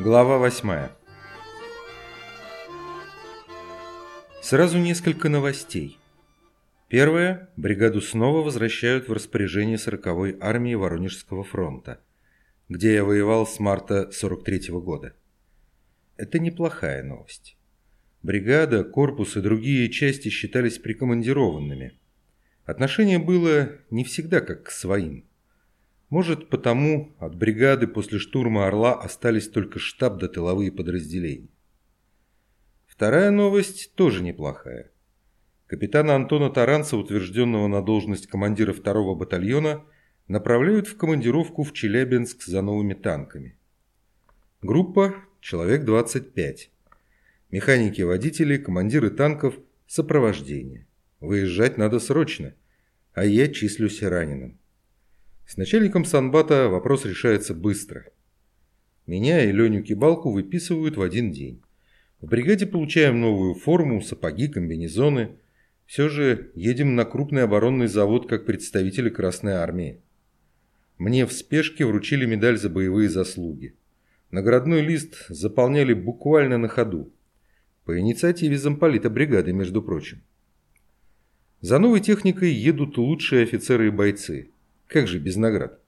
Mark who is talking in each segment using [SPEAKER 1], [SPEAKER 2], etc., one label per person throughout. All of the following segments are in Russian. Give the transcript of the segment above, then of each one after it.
[SPEAKER 1] Глава 8 Сразу несколько новостей. Первое. Бригаду снова возвращают в распоряжение 40-й армии Воронежского фронта, где я воевал с марта 43 -го года. Это неплохая новость. Бригада, корпус и другие части считались прикомандированными. Отношение было не всегда как к своим. Может, потому от бригады после штурма «Орла» остались только штаб да тыловые подразделения. Вторая новость тоже неплохая. Капитана Антона Таранца, утвержденного на должность командира второго батальона, направляют в командировку в Челябинск за новыми танками. Группа – человек 25. Механики-водители, командиры танков, сопровождение. Выезжать надо срочно, а я числюсь раненым. С начальником Санбата вопрос решается быстро. Меня и Леню Кибалку выписывают в один день. В бригаде получаем новую форму, сапоги, комбинезоны. Все же едем на крупный оборонный завод как представители Красной Армии. Мне в спешке вручили медаль за боевые заслуги. Наградной лист заполняли буквально на ходу. По инициативе замполита бригады, между прочим. За новой техникой едут лучшие офицеры и бойцы. Как же без наград?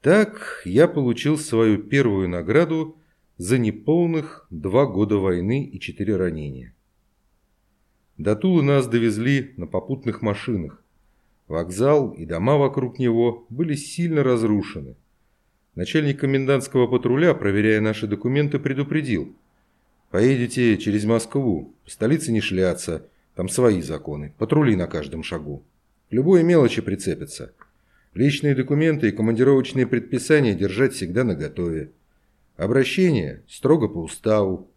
[SPEAKER 1] Так я получил свою первую награду за неполных два года войны и четыре ранения. До Тулы нас довезли на попутных машинах. Вокзал и дома вокруг него были сильно разрушены. Начальник комендантского патруля, проверяя наши документы, предупредил. «Поедете через Москву, в столице не шляться, там свои законы, патрули на каждом шагу. Любой мелочи прицепятся». Личные документы и командировочные предписания держать всегда наготове. Обращение строго по уставу.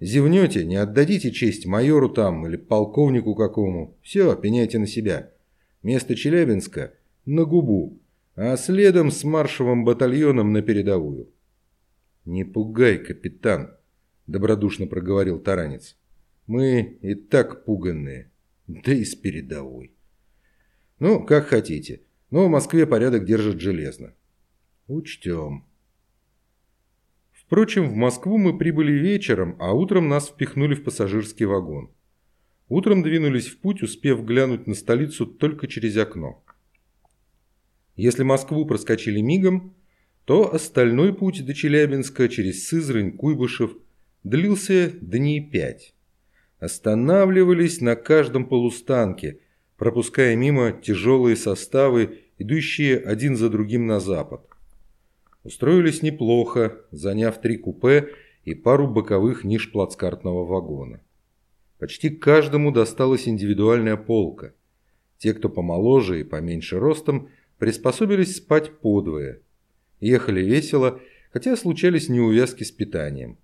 [SPEAKER 1] Зевнете, не отдадите честь майору там или полковнику какому. Все, пеняйте на себя. Место Челябинска на губу, а следом с маршевым батальоном на передовую. «Не пугай, капитан», – добродушно проговорил Таранец. «Мы и так пуганные, да и с передовой». «Ну, как хотите». Но в Москве порядок держат железно. Учтем. Впрочем, в Москву мы прибыли вечером, а утром нас впихнули в пассажирский вагон. Утром двинулись в путь, успев глянуть на столицу только через окно. Если Москву проскочили мигом, то остальной путь до Челябинска через Сызрань, Куйбышев длился дней пять. Останавливались на каждом полустанке – пропуская мимо тяжелые составы, идущие один за другим на запад. Устроились неплохо, заняв три купе и пару боковых ниш плацкартного вагона. Почти каждому досталась индивидуальная полка. Те, кто помоложе и поменьше ростом, приспособились спать подвое. Ехали весело, хотя случались неувязки с питанием.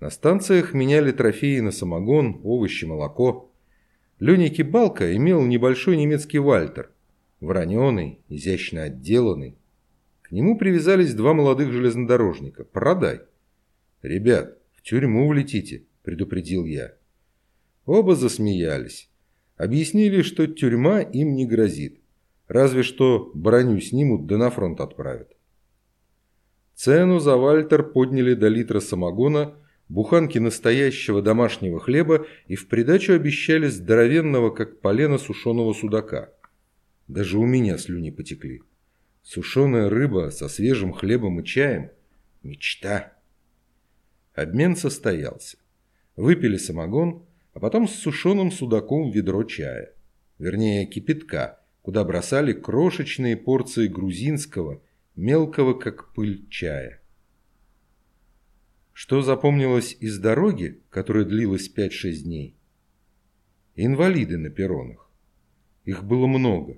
[SPEAKER 1] На станциях меняли трофеи на самогон, овощи, молоко – Леня Кибалка имел небольшой немецкий вальтер, вороненый, изящно отделанный. К нему привязались два молодых железнодорожника. «Продай». «Ребят, в тюрьму влетите», – предупредил я. Оба засмеялись. Объяснили, что тюрьма им не грозит. Разве что броню снимут да на фронт отправят. Цену за Вальтер подняли до литра самогона буханки настоящего домашнего хлеба и в придачу обещали здоровенного, как полено, сушеного судака. Даже у меня слюни потекли. Сушеная рыба со свежим хлебом и чаем – мечта. Обмен состоялся. Выпили самогон, а потом с сушеным судаком ведро чая. Вернее, кипятка, куда бросали крошечные порции грузинского, мелкого как пыль чая. Что запомнилось из дороги, которая длилась 5-6 дней? Инвалиды на перронах. Их было много.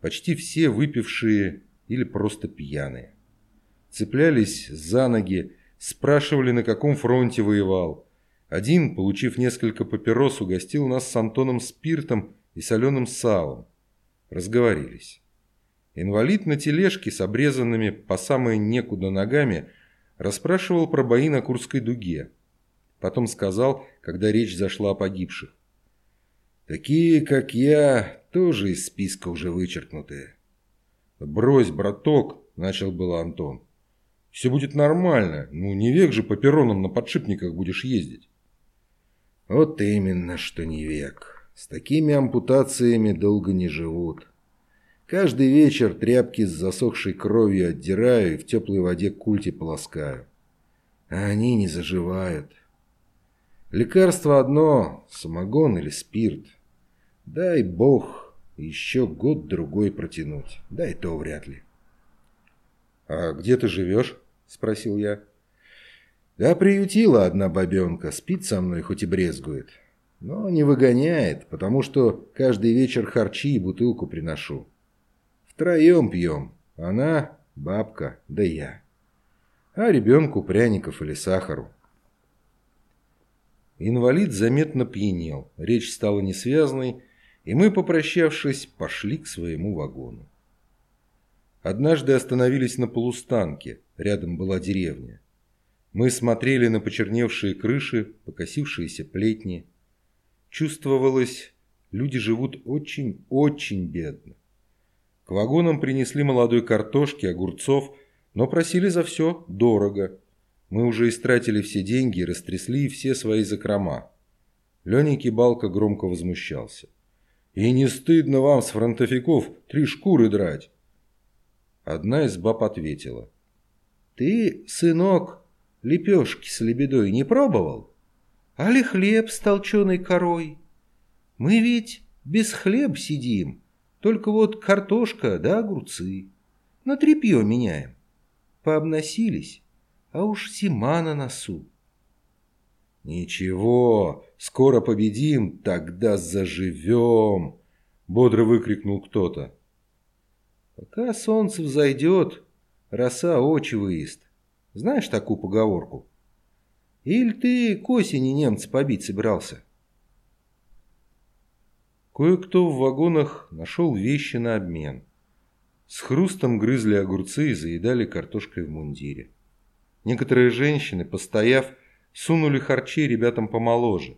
[SPEAKER 1] Почти все выпившие или просто пьяные. Цеплялись за ноги, спрашивали, на каком фронте воевал. Один, получив несколько папирос, угостил нас с Антоном спиртом и соленым салом. Разговорились. Инвалид на тележке с обрезанными по самое некуда ногами – Расспрашивал про бои на Курской дуге. Потом сказал, когда речь зашла о погибших. «Такие, как я, тоже из списка уже вычеркнутые». «Брось, браток», – начал было Антон. Все будет нормально. Ну, не век же по перронам на подшипниках будешь ездить.
[SPEAKER 2] Вот именно, что не век. С такими ампутациями долго не живут. Каждый вечер тряпки с засохшей кровью отдираю и в теплой воде культи полоскаю. А они не заживают. Лекарство одно – самогон или спирт. Дай бог еще год-другой протянуть. Да и то вряд ли.
[SPEAKER 1] «А где ты живешь?» – спросил я.
[SPEAKER 2] Да приютила одна бабенка, спит со мной, хоть и брезгует. Но не выгоняет, потому что каждый вечер харчи и бутылку приношу. Втроем пьем. Она, бабка, да я. А ребенку пряников или сахару.
[SPEAKER 1] Инвалид заметно пьянел, речь стала несвязной, и мы, попрощавшись, пошли к своему вагону. Однажды остановились на полустанке, рядом была деревня. Мы смотрели на почерневшие крыши, покосившиеся плетни. Чувствовалось, люди живут очень-очень бедно. К вагонам принесли молодой картошки, огурцов, но просили за все дорого. Мы уже истратили все деньги и растрясли все свои закрома. Леня Кибалка громко возмущался. «И не стыдно вам с фронтовиков три шкуры драть?» Одна из баб ответила.
[SPEAKER 3] «Ты, сынок, лепешки с лебедой не пробовал? Али хлеб с толченой корой? Мы ведь без хлеб сидим, только вот картошка да огурцы. На тряпье меняем. Пообносились, а уж зима на носу.
[SPEAKER 1] «Ничего, скоро победим, тогда заживем!» — бодро выкрикнул кто-то.
[SPEAKER 3] «Пока солнце взойдет, роса очи выест. Знаешь такую поговорку? Или ты к осени немца побить собирался?»
[SPEAKER 1] Кое-кто в вагонах нашел вещи на обмен. С хрустом грызли огурцы и заедали картошкой в мундире. Некоторые женщины, постояв, сунули харчи ребятам помоложе.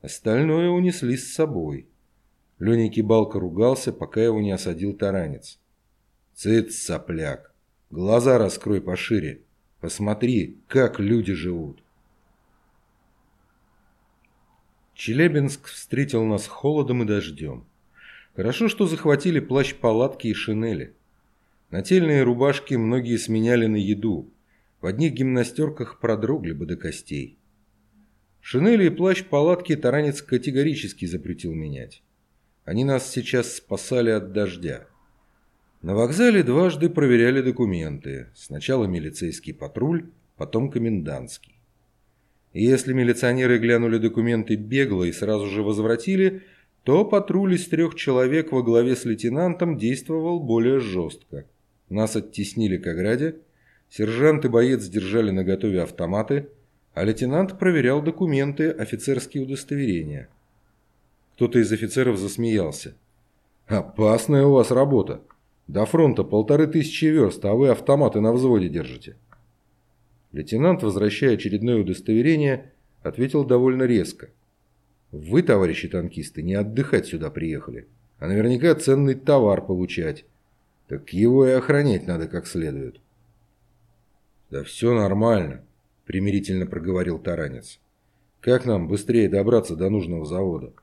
[SPEAKER 1] Остальное унесли с собой. Леня Кибалка ругался, пока его не осадил таранец. «Цыц, сопляк! Глаза раскрой пошире! Посмотри, как люди живут!» Челябинск встретил нас холодом и дождем. Хорошо, что захватили плащ-палатки и шинели. Нательные рубашки многие сменяли на еду. В одних гимнастерках продрогли бы до костей. Шинели и плащ-палатки Таранец категорически запретил менять. Они нас сейчас спасали от дождя. На вокзале дважды проверяли документы. Сначала милицейский патруль, потом комендантский. Если милиционеры глянули документы бегло и сразу же возвратили, то патруль из трех человек во главе с лейтенантом действовал более жестко. Нас оттеснили к ограде, сержант и боец держали наготове автоматы, а лейтенант проверял документы, офицерские удостоверения. Кто-то из офицеров засмеялся. «Опасная у вас работа. До фронта полторы тысячи верст, а вы автоматы на взводе держите». Лейтенант, возвращая очередное удостоверение, ответил довольно резко. «Вы, товарищи танкисты, не отдыхать сюда приехали, а наверняка ценный товар получать. Так его и охранять надо как следует». «Да все нормально», – примирительно проговорил Таранец. «Как нам быстрее добраться до нужного завода?»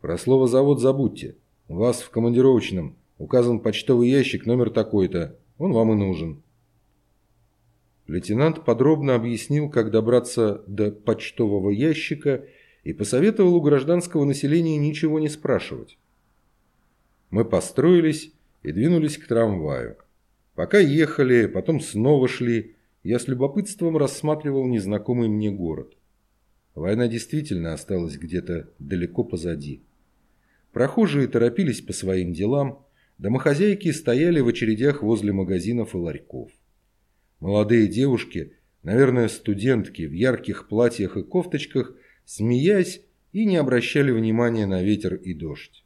[SPEAKER 1] «Про слово «завод» забудьте. У вас в командировочном указан почтовый ящик номер такой-то. Он вам и нужен». Лейтенант подробно объяснил, как добраться до почтового ящика и посоветовал у гражданского населения ничего не спрашивать. Мы построились и двинулись к трамваю. Пока ехали, потом снова шли, я с любопытством рассматривал незнакомый мне город. Война действительно осталась где-то далеко позади. Прохожие торопились по своим делам, домохозяйки стояли в очередях возле магазинов и ларьков. Молодые девушки, наверное, студентки в ярких платьях и кофточках, смеясь и не обращали внимания на ветер и дождь.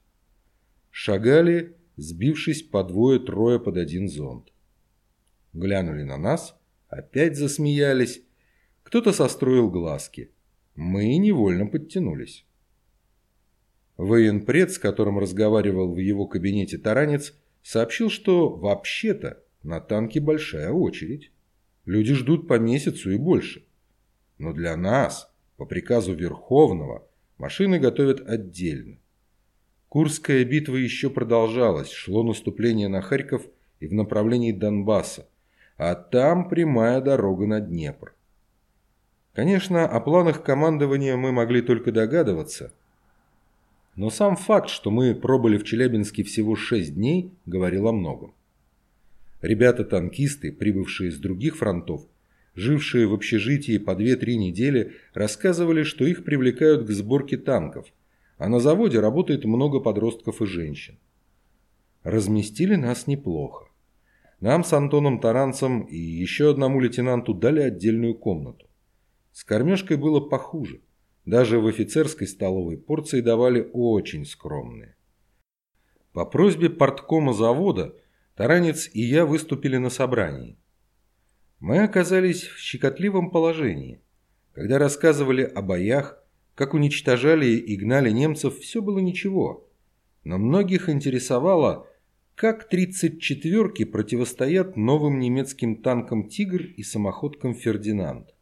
[SPEAKER 1] Шагали, сбившись по двое-трое под один зонт. Глянули на нас, опять засмеялись. Кто-то состроил глазки. Мы невольно подтянулись. Военпред, с которым разговаривал в его кабинете таранец, сообщил, что вообще-то на танке большая очередь.
[SPEAKER 2] Люди ждут по месяцу и больше. Но для нас, по приказу Верховного, машины готовят отдельно. Курская битва еще продолжалась, шло наступление на Харьков и в направлении Донбасса, а там прямая дорога на Днепр. Конечно, о планах командования мы могли только догадываться, но сам факт, что мы пробыли в Челябинске всего шесть дней, говорил о многом. Ребята-танкисты, прибывшие с других фронтов, жившие в общежитии по 2-3 недели, рассказывали, что их привлекают к сборке танков, а на заводе работает много подростков и женщин. Разместили нас неплохо. Нам с Антоном Таранцем и еще одному лейтенанту дали отдельную комнату. С кормежкой было похуже. Даже в офицерской столовой порции давали очень скромные. По просьбе порткома завода Таранец и я выступили на собрании. Мы оказались в щекотливом положении. Когда рассказывали о боях, как уничтожали и гнали немцев, все было ничего. Но многих интересовало, как 34-ки противостоят новым немецким танкам «Тигр» и самоходкам «Фердинанд».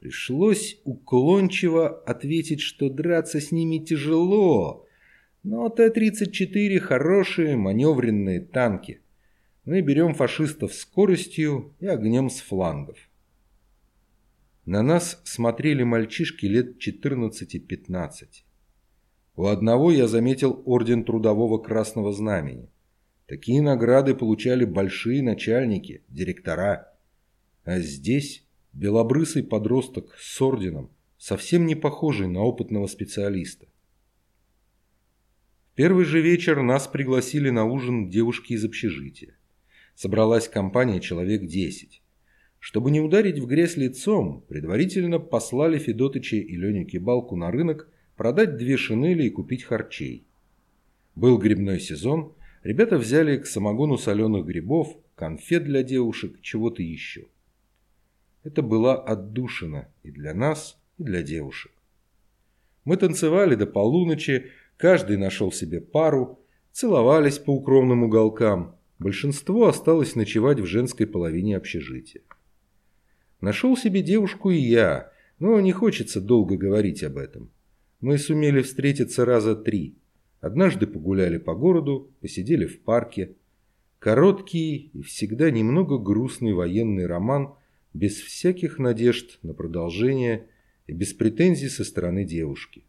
[SPEAKER 2] Пришлось уклончиво ответить, что драться с ними тяжело, но Т-34 хорошие маневренные танки. Мы берем фашистов скоростью и огнем с флангов. На нас смотрели мальчишки лет 14-15. У одного я заметил орден Трудового Красного Знамени. Такие награды получали большие начальники, директора. А здесь белобрысый подросток с орденом, совсем не похожий на опытного специалиста. Первый же вечер нас пригласили на ужин девушки из общежития. Собралась компания человек десять. Чтобы не ударить в грязь лицом, предварительно послали Федотыча и Леню Кибалку на рынок продать две шинели и купить харчей. Был грибной сезон, Ребята взяли к самогону соленых грибов, конфет для девушек, чего-то еще. Это была отдушина и для нас, и для девушек. Мы танцевали до полуночи, каждый нашел себе пару, целовались по укромным уголкам. Большинство осталось ночевать в женской половине общежития. Нашел себе девушку и я, но не хочется долго говорить об этом. Мы сумели встретиться раза три – Однажды погуляли по городу, посидели в парке. Короткий и всегда немного грустный военный роман, без всяких надежд на продолжение и без претензий со стороны девушки.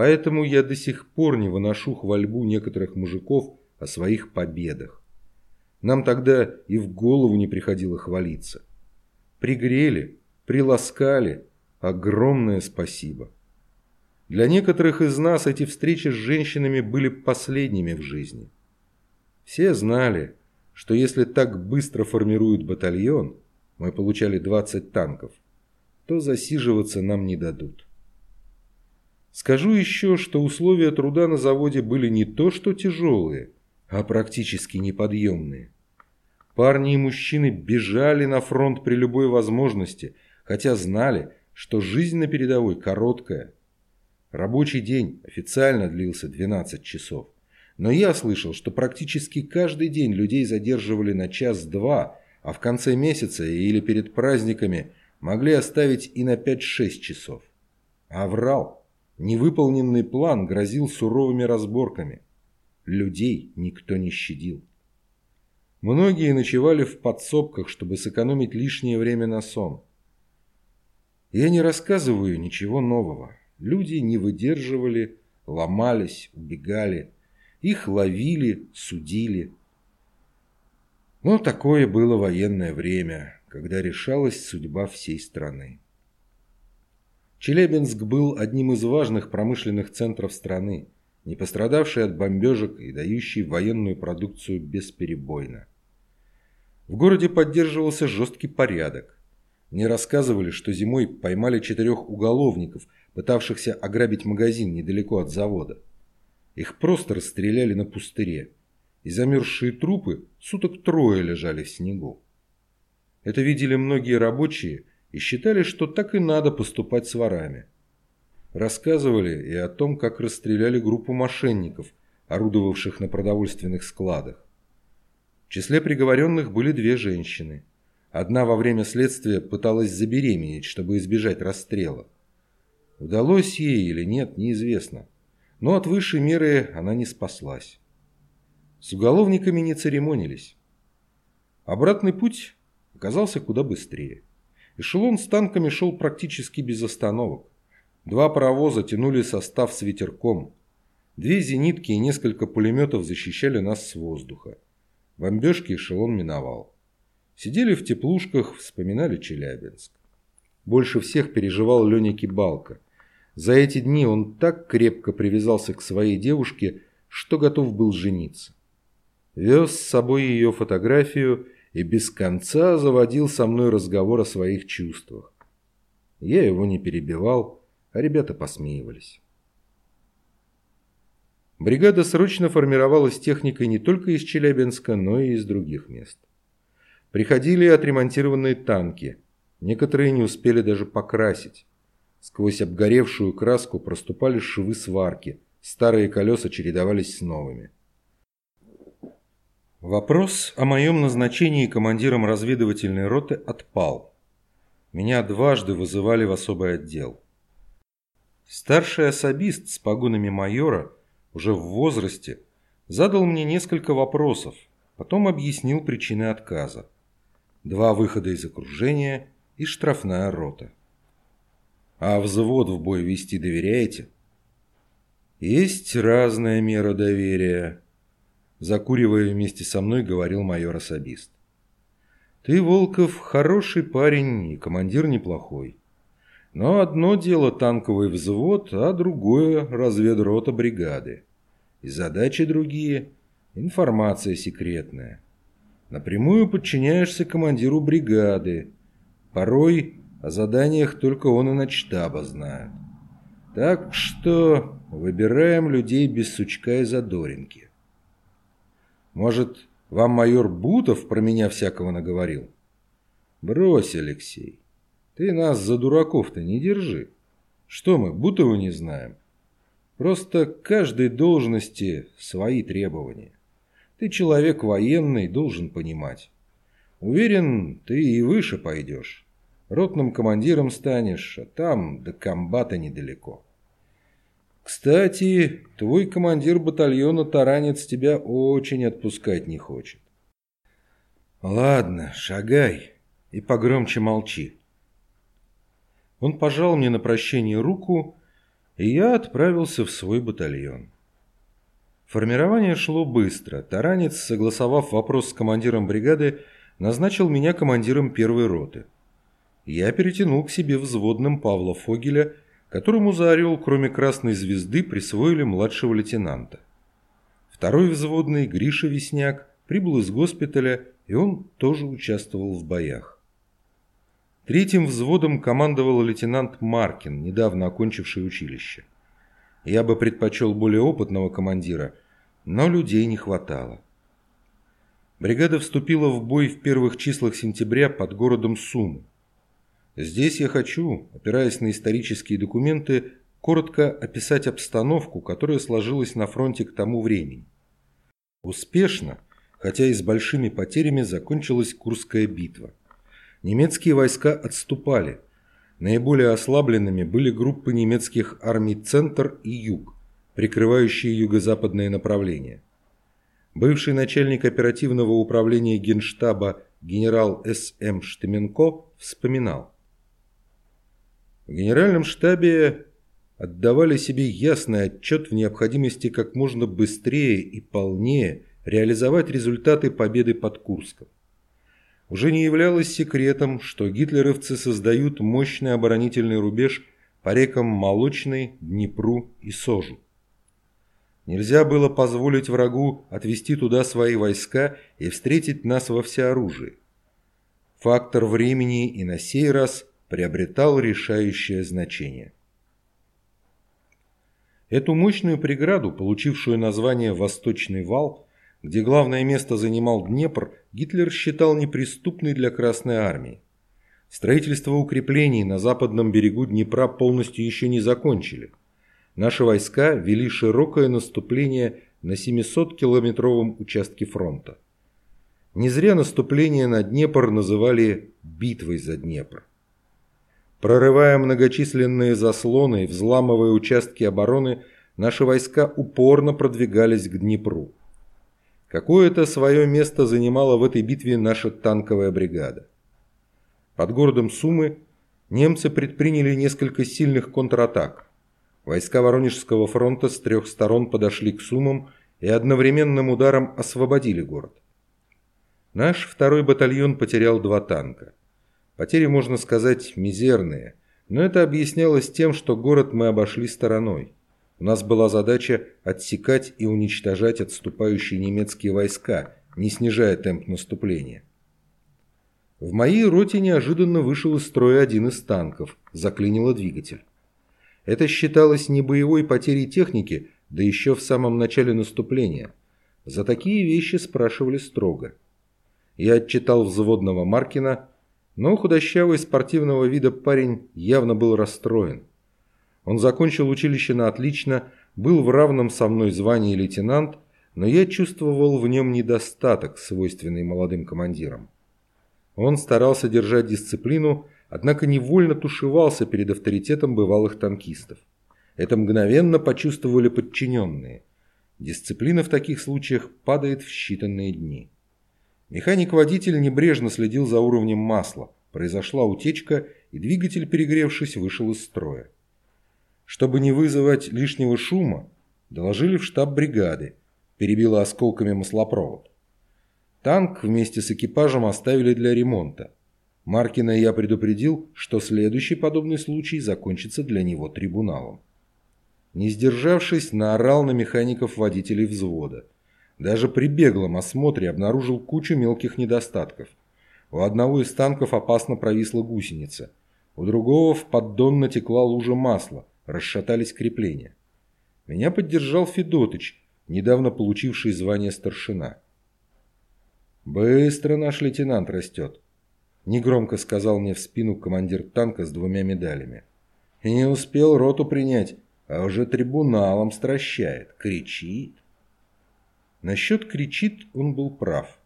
[SPEAKER 2] Поэтому я до сих пор не выношу хвальбу некоторых мужиков о своих победах. Нам тогда и в голову не приходило хвалиться. Пригрели, приласкали. Огромное спасибо. Для некоторых из нас эти встречи с женщинами были последними в жизни. Все знали, что если так быстро формируют батальон, мы получали 20 танков, то засиживаться нам не дадут. Скажу еще, что условия труда на заводе были не то что тяжелые, а практически неподъемные. Парни и мужчины бежали на фронт при любой возможности, хотя знали, что жизнь на передовой короткая – Рабочий день официально длился 12 часов. Но я слышал, что практически каждый день людей задерживали на час-два, а в конце месяца или перед праздниками могли оставить и на 5-6 часов. А врал. Невыполненный план грозил суровыми разборками. Людей никто не щадил. Многие ночевали в подсобках, чтобы сэкономить лишнее время на сон. Я не рассказываю ничего нового. Люди не выдерживали, ломались, убегали. Их ловили, судили. Но такое было военное время, когда решалась судьба всей страны. Челябинск был одним из важных промышленных центров страны, не пострадавший от бомбежек и дающий военную продукцию бесперебойно. В городе поддерживался жесткий порядок. Мне рассказывали, что зимой поймали четырех уголовников – пытавшихся ограбить магазин недалеко от завода. Их просто расстреляли на пустыре, и замерзшие трупы суток трое лежали в снегу. Это видели многие рабочие и считали, что так и надо поступать с ворами. Рассказывали и о том, как расстреляли группу мошенников, орудовавших на продовольственных складах. В числе приговоренных были две женщины.
[SPEAKER 1] Одна во время следствия пыталась забеременеть, чтобы избежать расстрела. Удалось ей или нет, неизвестно. Но от высшей меры она не спаслась. С уголовниками не церемонились. Обратный путь оказался куда быстрее. Эшелон с танками шел практически без остановок. Два паровоза тянули состав с ветерком. Две зенитки и несколько пулеметов защищали нас с воздуха. Бомбежки эшелон миновал. Сидели в теплушках, вспоминали Челябинск. Больше всех переживал Леня Кибалка. За эти дни он так крепко привязался к своей девушке, что готов был жениться. Вез с собой ее фотографию и без конца заводил со мной разговор о своих чувствах. Я его не перебивал, а ребята посмеивались. Бригада срочно формировалась техникой не только из Челябинска, но и из других мест. Приходили отремонтированные танки, некоторые не успели даже покрасить. Сквозь обгоревшую краску проступали швы сварки, старые колеса чередовались с новыми. Вопрос о моем назначении командиром разведывательной роты отпал. Меня дважды вызывали в особый отдел. Старший особист с погонами майора, уже в возрасте, задал мне несколько вопросов, потом объяснил причины отказа. Два выхода из окружения и штрафная рота. А взвод в бой вести доверяете? Есть разная мера доверия, закуривая вместе со мной, говорил майор-особист. «Ты, Волков, хороший парень и командир неплохой. Но одно дело танковый взвод, а другое – разведрота бригады. И задачи другие, информация секретная. Напрямую подчиняешься командиру бригады. Порой о заданиях только он и начтаба знает. Так что выбираем людей без сучка и задоринки. Может, вам майор Бутов про меня всякого наговорил? Брось, Алексей. Ты нас за дураков-то не держи. Что мы, Бутова не знаем? Просто каждой должности свои требования. Ты человек военный, должен понимать. Уверен, ты и выше пойдешь. Ротным командиром станешь, а там до комбата недалеко. Кстати, твой командир батальона Таранец тебя очень отпускать не хочет. Ладно, шагай и погромче молчи. Он пожал мне на прощение руку, и я отправился в свой батальон. Формирование шло быстро. Таранец, согласовав вопрос с командиром бригады, назначил меня командиром первой роты. Я перетянул к себе взводным Павла Фогеля которому за «Орел» кроме красной звезды присвоили младшего лейтенанта. Второй взводный, Гриша Весняк, прибыл из госпиталя, и он тоже участвовал в боях. Третьим взводом командовал лейтенант Маркин, недавно окончивший училище. Я бы предпочел более опытного командира, но людей не хватало. Бригада вступила в бой в первых числах сентября под городом Суму. Здесь я хочу, опираясь на исторические документы, коротко описать обстановку, которая сложилась на фронте к тому времени. Успешно, хотя и с большими потерями, закончилась Курская битва. Немецкие войска отступали. Наиболее ослабленными были группы немецких армий «Центр» и «Юг», прикрывающие юго-западное направление. Бывший начальник оперативного управления Генштаба генерал С.М. Штеменко вспоминал. В генеральном штабе отдавали себе ясный отчет в необходимости как можно быстрее и полнее реализовать результаты победы под Курском. Уже не являлось секретом, что гитлеровцы создают мощный оборонительный рубеж по рекам Молочной, Днепру и Сожу. Нельзя было позволить врагу отвести туда свои войска и встретить нас во всеоружии. Фактор времени и на сей раз приобретал решающее значение. Эту мощную преграду, получившую название «Восточный вал», где главное место занимал Днепр, Гитлер считал неприступной для Красной Армии. Строительство укреплений на западном берегу Днепра полностью еще не закончили. Наши войска вели широкое наступление на 700-километровом участке фронта. Не зря наступление на Днепр называли «битвой за Днепр». Прорывая многочисленные заслоны и взламывая участки обороны, наши войска упорно продвигались к Днепру. Какое-то свое место занимала в этой битве наша танковая бригада. Под городом Сумы немцы предприняли несколько сильных контратак. Войска Воронежского фронта с трех сторон подошли к Сумам и одновременным ударом освободили город. Наш второй батальон потерял два танка. Потери, можно сказать, мизерные, но это объяснялось тем, что город мы обошли стороной. У нас была задача отсекать и уничтожать отступающие немецкие войска, не снижая темп наступления. В моей роте неожиданно вышел из строя один из танков, заклинило двигатель. Это считалось не боевой потерей техники, да еще в самом начале наступления. За такие вещи спрашивали строго. Я отчитал взводного Маркина, но худощавый спортивного вида парень явно был расстроен. Он закончил училище на отлично, был в равном со мной звании лейтенант, но я чувствовал в нем недостаток, свойственный молодым командирам. Он старался держать дисциплину, однако невольно тушевался перед авторитетом бывалых танкистов. Это мгновенно почувствовали подчиненные. Дисциплина в таких случаях падает в считанные дни. Механик-водитель небрежно следил за уровнем масла. Произошла утечка, и двигатель, перегревшись, вышел из строя. Чтобы не вызывать лишнего шума, доложили в штаб бригады, перебило осколками маслопровод. Танк вместе с экипажем оставили для ремонта. Маркина я предупредил, что следующий подобный случай закончится для него трибуналом. Не сдержавшись, наорал на механиков водителей взвода. Даже при беглом осмотре обнаружил кучу мелких недостатков. У одного из танков опасно провисла гусеница. У другого в поддон натекла лужа масла, расшатались крепления. Меня поддержал Федотыч, недавно получивший звание старшина. «Быстро наш лейтенант растет», – негромко сказал мне в спину командир танка с двумя медалями. «И не успел роту принять, а уже трибуналом стращает, кричит». Насчет кричит он был прав.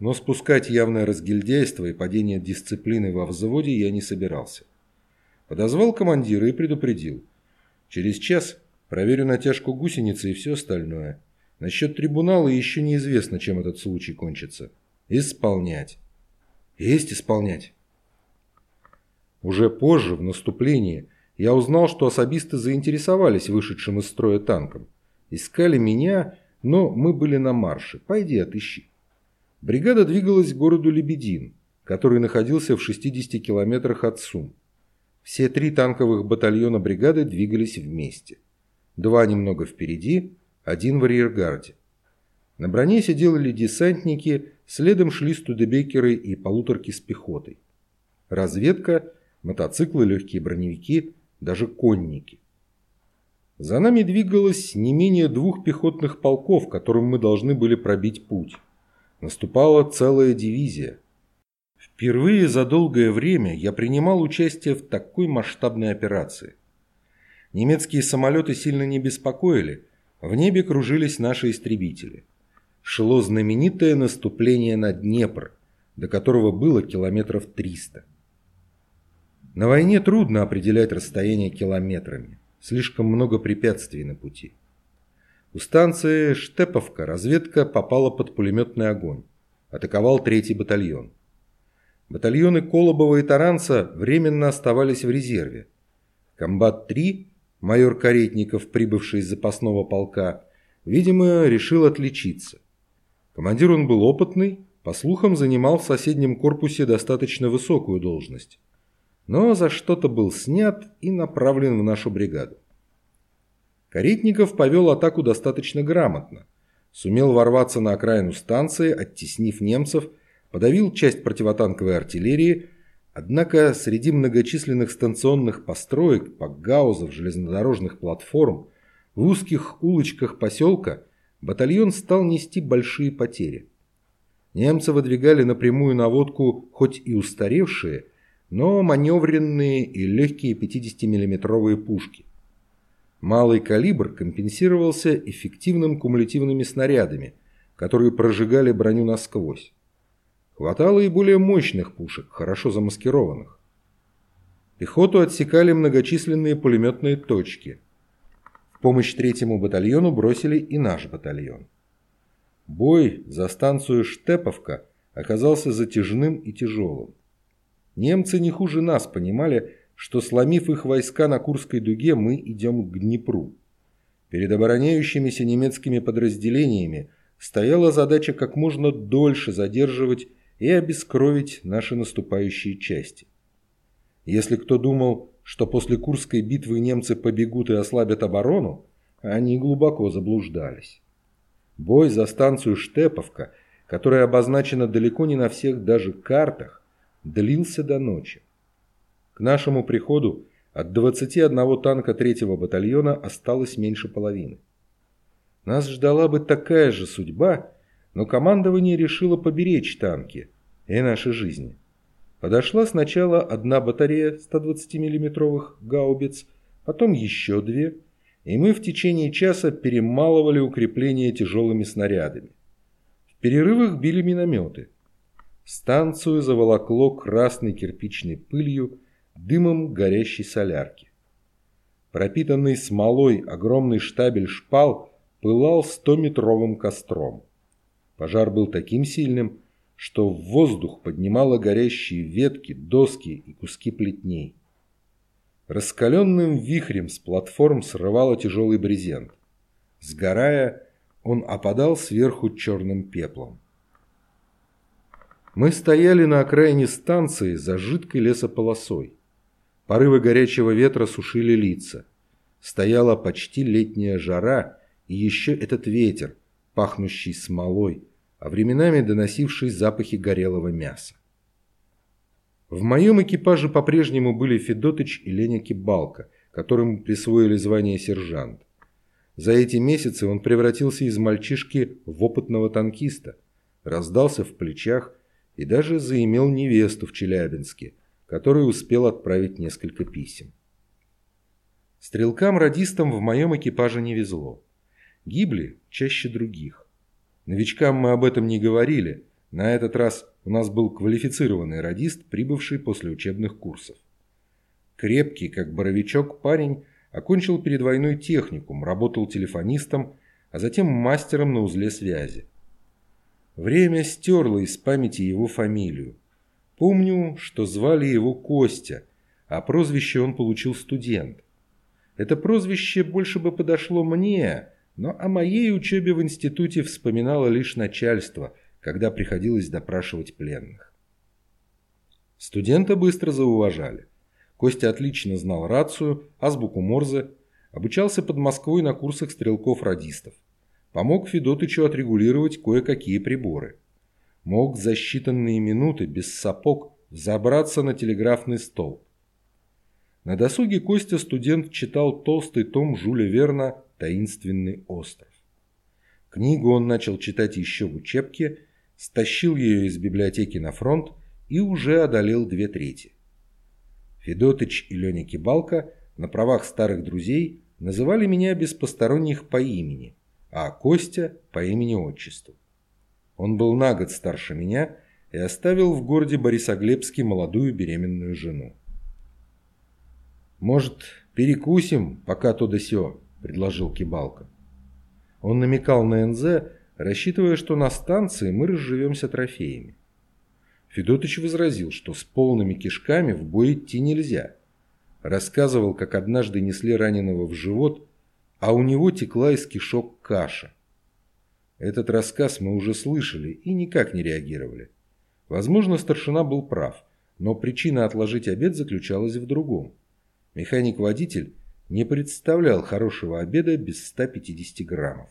[SPEAKER 1] Но спускать явное разгильдяйство и падение дисциплины во взводе я не собирался. Подозвал командира и предупредил. Через час проверю натяжку гусеницы и все остальное. Насчет трибунала еще неизвестно, чем этот случай кончится. Исполнять. Есть исполнять. Уже позже, в наступлении, я узнал, что особисты заинтересовались вышедшим из строя танком. Искали меня но мы были на марше. Пойди отыщи. Бригада двигалась к городу Лебедин, который находился в 60 километрах от Сум. Все три танковых батальона бригады двигались вместе. Два немного впереди, один в арьергарде. На броне сидели десантники, следом шли студебекеры и полуторки с пехотой. Разведка, мотоциклы, легкие броневики, даже конники. За нами двигалось не менее двух пехотных полков, которым мы должны были пробить путь. Наступала целая дивизия. Впервые за долгое время я принимал участие в такой масштабной операции. Немецкие самолеты сильно не беспокоили, в небе кружились наши истребители. Шло знаменитое наступление на Днепр, до которого было километров 300. На войне трудно определять расстояние километрами слишком много препятствий на пути. У станции Штеповка разведка попала под пулеметный огонь. Атаковал третий батальон. Батальоны Колобова и Таранца временно оставались в резерве. Комбат-3, майор Каретников, прибывший из запасного полка, видимо, решил отличиться. Командир он был опытный, по слухам занимал в соседнем корпусе достаточно высокую должность но за что-то был снят и направлен в нашу бригаду. Каретников повел атаку достаточно грамотно. Сумел ворваться на окраину станции, оттеснив немцев, подавил часть противотанковой артиллерии, однако среди многочисленных станционных построек, пакгаузов, железнодорожных платформ, в узких улочках поселка батальон стал нести большие потери. Немцы выдвигали напрямую наводку хоть и устаревшие, но маневренные и легкие 50-миллиметровые пушки. Малый калибр компенсировался эффективным кумулятивными снарядами, которые прожигали броню насквозь.
[SPEAKER 2] Хватало и более мощных пушек, хорошо замаскированных. Пехоту отсекали многочисленные пулеметные точки. В помощь третьему батальону бросили и наш батальон. Бой за станцию Штеповка оказался затяжным и тяжелым. Немцы не хуже нас понимали, что сломив их войска на Курской дуге, мы идем к Днепру. Перед обороняющимися немецкими подразделениями стояла задача как можно дольше задерживать и обескровить наши наступающие части. Если кто думал, что после Курской битвы немцы побегут и ослабят оборону, они глубоко заблуждались. Бой за станцию Штеповка, которая обозначена далеко не на всех даже картах, длился до ночи. К нашему приходу от 21 танка 3-го батальона осталось меньше половины. Нас ждала бы такая же судьба, но командование решило поберечь танки и наши жизни. Подошла сначала одна батарея 120 миллиметровых гаубиц, потом еще две, и мы в течение часа перемалывали укрепления тяжелыми снарядами. В перерывах били минометы. Станцию заволокло красной кирпичной пылью, дымом горящей солярки. Пропитанный смолой огромный штабель шпал пылал стометровым костром. Пожар был таким сильным, что в воздух поднимало горящие ветки, доски и куски плетней. Раскаленным вихрем с платформ срывало тяжелый брезент. Сгорая, он опадал сверху черным пеплом. Мы стояли на окраине станции за жидкой лесополосой. Порывы горячего ветра сушили лица. Стояла почти летняя жара, и еще этот ветер, пахнущий смолой, а временами доносивший запахи горелого мяса. В моем экипаже по-прежнему были Федотыч и Леня Кибалка, которым присвоили звание сержант. За эти месяцы он превратился из мальчишки в опытного танкиста, раздался в плечах и даже заимел невесту в Челябинске – который успел отправить несколько писем. Стрелкам-радистам в моем экипаже не везло. Гибли чаще других. Новичкам мы об этом не говорили. На этот раз у нас был квалифицированный радист, прибывший после учебных курсов. Крепкий, как боровичок, парень окончил перед войной техникум, работал телефонистом, а затем мастером на узле связи. Время стерло из памяти его фамилию. Помню, что звали его Костя, а прозвище он получил студент. Это прозвище больше бы подошло мне, но о моей учебе в институте вспоминало лишь начальство, когда приходилось допрашивать пленных. Студента быстро зауважали. Костя отлично знал рацию, азбуку Морзе, обучался под Москвой на курсах стрелков-радистов. Помог Федотычу отрегулировать кое-какие приборы мог за считанные минуты без сапог забраться на телеграфный стол. На досуге Костя студент читал толстый том Жюля Верна «Таинственный остров». Книгу он начал читать еще в учебке, стащил ее из библиотеки на фронт и уже одолел две трети. Федотыч и Леня Кибалка на правах старых друзей называли меня без посторонних по имени, а Костя по имени-отчеству. Он был на год старше меня и оставил в городе Борисоглебске молодую беременную жену. «Может, перекусим, пока то да сё», – предложил Кибалка. Он намекал на НЗ, рассчитывая, что на станции мы разживемся трофеями. Федотыч возразил, что с полными кишками в бой идти нельзя. Рассказывал, как однажды несли раненого в живот, а у него текла из кишок каша. Этот рассказ мы уже слышали и никак не реагировали. Возможно, старшина был прав, но причина отложить обед заключалась в другом. Механик-водитель не представлял хорошего обеда без 150 граммов.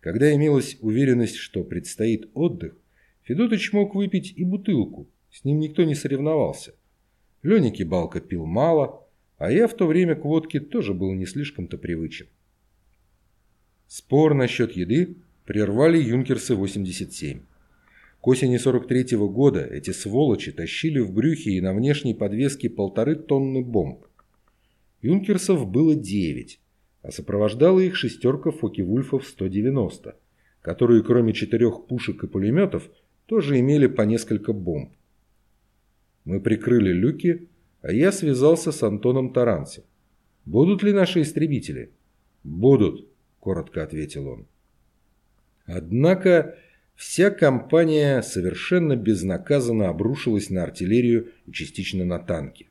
[SPEAKER 2] Когда имелась уверенность, что предстоит отдых, Федотыч мог выпить и бутылку, с ним никто не соревновался. Леня Кибалка пил мало, а я в то время к водке тоже был не слишком-то привычен. Спор насчет еды прервали юнкерсы-87. К осени 43 -го года эти сволочи тащили в брюхе и на внешней подвеске полторы тонны бомб. Юнкерсов было 9, а сопровождала их шестерка Фоки-Вульфов 190, которые кроме четырех пушек и пулеметов тоже имели по несколько бомб. Мы прикрыли люки, а я связался с Антоном Таранцем. «Будут ли наши истребители?» «Будут», — коротко ответил он. Однако вся компания совершенно безнаказанно обрушилась на артиллерию и частично на танки.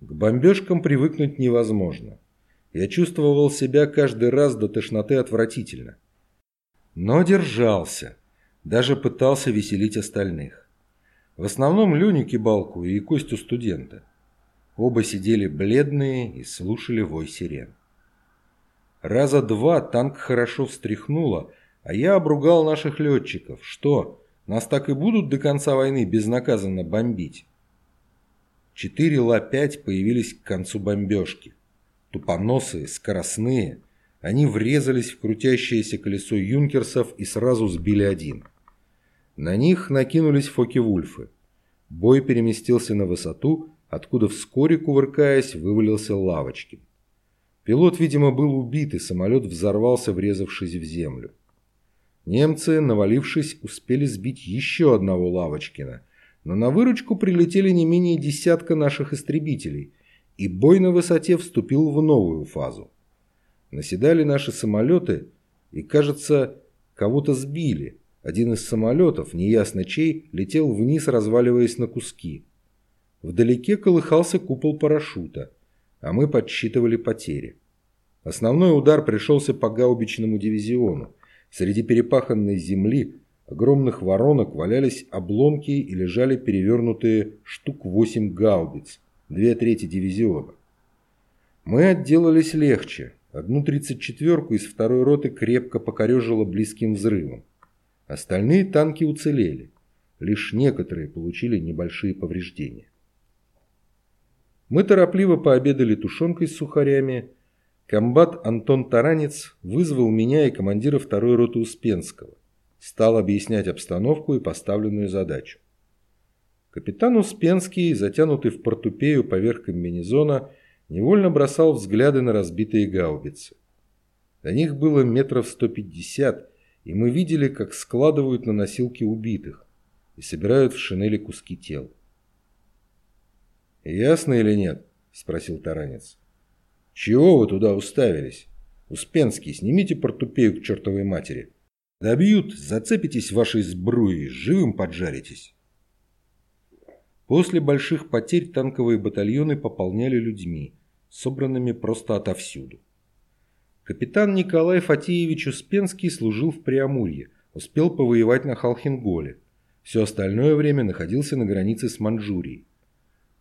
[SPEAKER 2] К бомбежкам привыкнуть невозможно. Я чувствовал себя каждый раз до тошноты отвратительно. Но держался, даже пытался веселить остальных. В основном Леню Кибалку и Костю студента. Оба сидели бледные и слушали вой сирен. Раза два танк хорошо встряхнуло, а я обругал наших летчиков. Что, нас так и будут до конца войны безнаказанно бомбить? Четыре Ла-5 появились к концу бомбежки. Тупоносые, скоростные, они врезались в крутящееся колесо юнкерсов и сразу сбили один. На них накинулись фоки-вульфы. Бой переместился на высоту, откуда вскоре, кувыркаясь, вывалился Лавочкин. Пилот, видимо, был убит, и самолет взорвался, врезавшись в землю. Немцы, навалившись, успели сбить еще одного Лавочкина, но на выручку прилетели не менее десятка наших истребителей, и бой на высоте вступил в новую фазу. Наседали наши самолеты, и, кажется, кого-то сбили. Один из самолетов, неясно чей, летел вниз, разваливаясь на куски. Вдалеке колыхался купол парашюта, а мы подсчитывали потери. Основной удар пришелся по гаубичному дивизиону. Среди перепаханной земли огромных воронок валялись обломки и лежали перевернутые штук восемь гаубиц, две трети дивизиона. Мы отделались легче. Одну тридцать четверку из второй роты крепко покорежило близким взрывом. Остальные танки уцелели. Лишь некоторые получили небольшие повреждения. Мы торопливо пообедали тушенкой с сухарями. Комбат Антон Таранец вызвал меня и командира второй роты Успенского стал объяснять обстановку и поставленную задачу. Капитан Успенский, затянутый в портупею поверх комбинезона, невольно бросал взгляды на разбитые гаубицы. До них было метров 150, и мы видели, как складывают на носилки убитых и собирают в шинели куски тел. «Ясно или нет?» – спросил Таранец. «Чего вы туда уставились? Успенский, снимите портупею к чертовой матери». Добьют, зацепитесь вашей сбруей, живым поджаритесь. После больших потерь танковые батальоны пополняли людьми, собранными просто отовсюду. Капитан Николай Фатеевич Успенский служил в Преамурье, успел повоевать на Халхинголе. Все остальное время находился на границе с Манчжурией.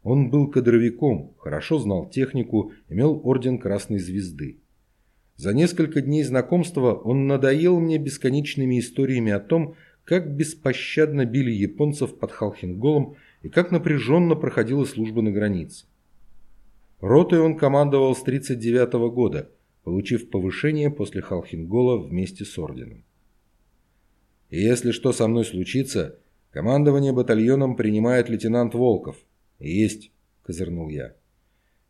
[SPEAKER 2] Он был кадровиком, хорошо знал технику, имел орден Красной Звезды. За несколько дней знакомства он надоел мне бесконечными историями о том, как беспощадно били японцев под Халхинголом и как напряженно проходила служба на границе. Ротой он командовал с 1939 -го года, получив повышение после Халхингола вместе с орденом. И если что со мной случится, командование батальоном принимает лейтенант Волков. Есть, козырнул я.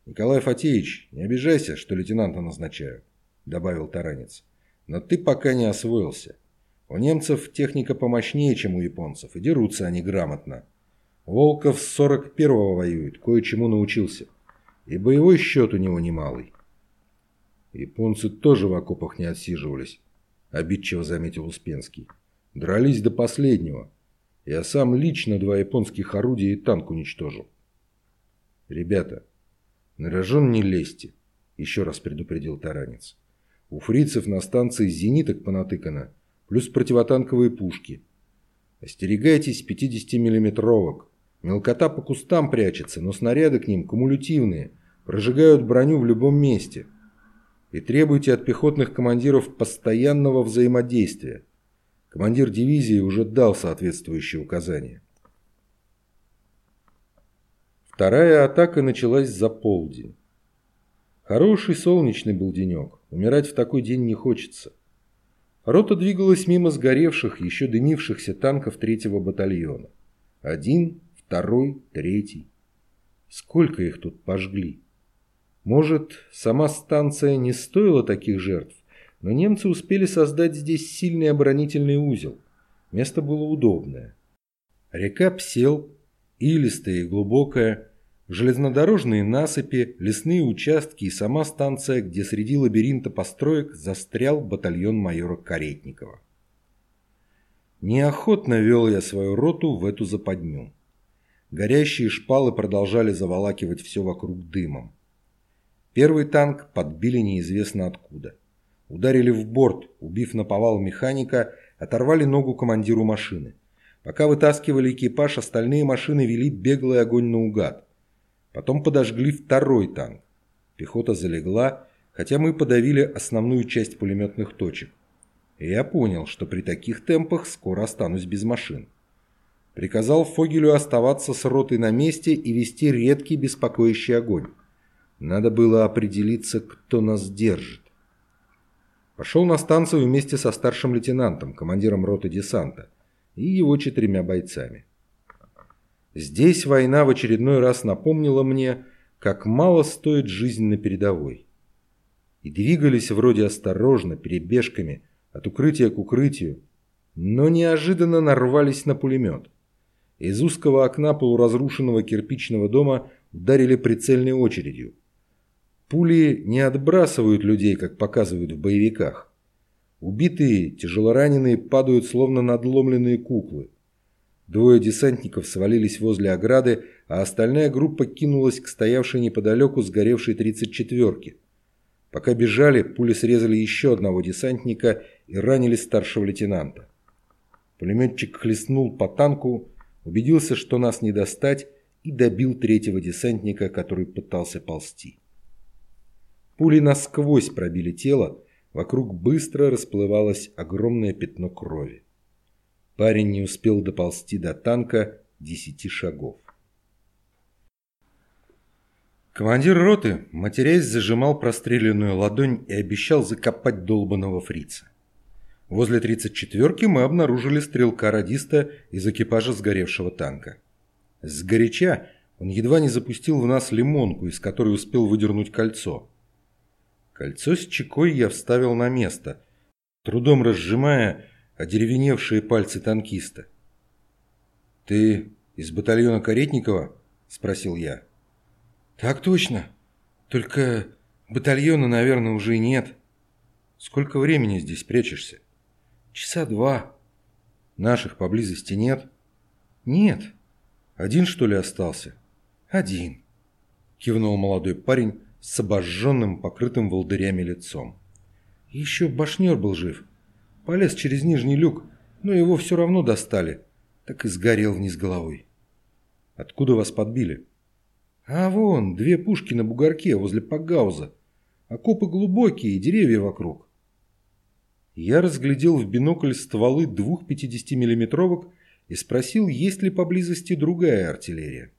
[SPEAKER 2] Николай Фатеевич, не обижайся, что лейтенанта назначаю. – добавил Таранец. «Но ты пока не освоился. У немцев техника помощнее, чем у японцев, и дерутся они грамотно. Волков с 41-го воюет, кое-чему научился. И боевой счет у него немалый». «Японцы тоже в окопах не отсиживались», – обидчиво заметил Успенский. «Дрались до последнего. Я сам лично два японских орудия и танк уничтожил». «Ребята, на рожон не лезьте», – еще раз предупредил Таранец. У фрицев на станции зениток понатыкано, плюс противотанковые пушки. Остерегайтесь 50-миллиметровок. Мелкота по кустам прячется, но снаряды к ним кумулятивные, прожигают броню в любом месте. И требуйте от пехотных командиров постоянного взаимодействия. Командир дивизии уже дал соответствующие указания. Вторая атака началась за полдень. Хороший солнечный был денек. Умирать в такой день не хочется. Рота двигалась мимо сгоревших, еще дымившихся танков третьего батальона. Один, второй, третий. Сколько их тут пожгли? Может, сама станция не стоила таких жертв, но немцы успели создать здесь сильный оборонительный узел.
[SPEAKER 1] Место было удобное. Река Псел, илистая и глубокая, железнодорожные насыпи, лесные участки и сама станция, где среди лабиринта построек застрял батальон майора Каретникова. Неохотно вел я свою роту в эту западню. Горящие шпалы продолжали заволакивать все вокруг дымом. Первый танк подбили неизвестно откуда. Ударили в борт, убив наповал механика, оторвали ногу командиру машины. Пока вытаскивали экипаж, остальные машины вели беглый огонь наугад. Потом подожгли второй танк. Пехота залегла, хотя мы подавили основную часть пулеметных точек. И я понял, что при таких темпах скоро останусь без машин. Приказал Фогелю оставаться с ротой на месте и вести редкий беспокоящий огонь. Надо было определиться, кто нас держит. Пошел на станцию вместе со старшим лейтенантом, командиром роты десанта, и его четырьмя бойцами. Здесь война в очередной раз напомнила мне, как мало стоит жизнь на передовой. И двигались вроде осторожно, перебежками – от укрытия к укрытию, но неожиданно нарвались на пулемет. Из узкого окна полуразрушенного кирпичного дома ударили прицельной очередью. Пули не отбрасывают людей, как показывают в боевиках. Убитые, тяжелораненые падают, словно надломленные куклы. Двое десантников свалились возле ограды, а остальная группа кинулась к стоявшей неподалеку сгоревшей 34-ке. Пока бежали, пули срезали еще одного десантника и ранили старшего лейтенанта. Пулеметчик хлестнул по танку, убедился, что нас не достать, и добил третьего десантника, который пытался ползти. Пули насквозь пробили тело, вокруг быстро расплывалось огромное пятно крови. Парень не успел доползти до танка десяти шагов. Командир роты, матерясь, зажимал простреленную ладонь и обещал закопать долбанного фрица. Возле 34-ки мы обнаружили стрелка-радиста из экипажа сгоревшего танка. Сгоряча он едва не запустил в нас лимонку, из которой успел выдернуть кольцо. Кольцо с чекой я вставил на место, трудом разжимая одеревеневшие пальцы танкиста. «Ты из батальона Каретникова?» – спросил я. «Так точно. Только батальона, наверное, уже нет. Сколько времени здесь прячешься?» «Часа два. Наших поблизости нет?» «Нет. Один, что ли, остался?» «Один», – кивнул молодой парень с обожженным, покрытым волдырями лицом. «Еще башнер был жив. Полез через нижний люк, но его все равно достали. Так и сгорел вниз головой». «Откуда вас подбили?» А вон, две пушки на бугорке возле Пагауза. Окопы глубокие, деревья вокруг. Я разглядел в бинокль стволы двух 50-миллиметровок и спросил, есть ли поблизости другая артиллерия.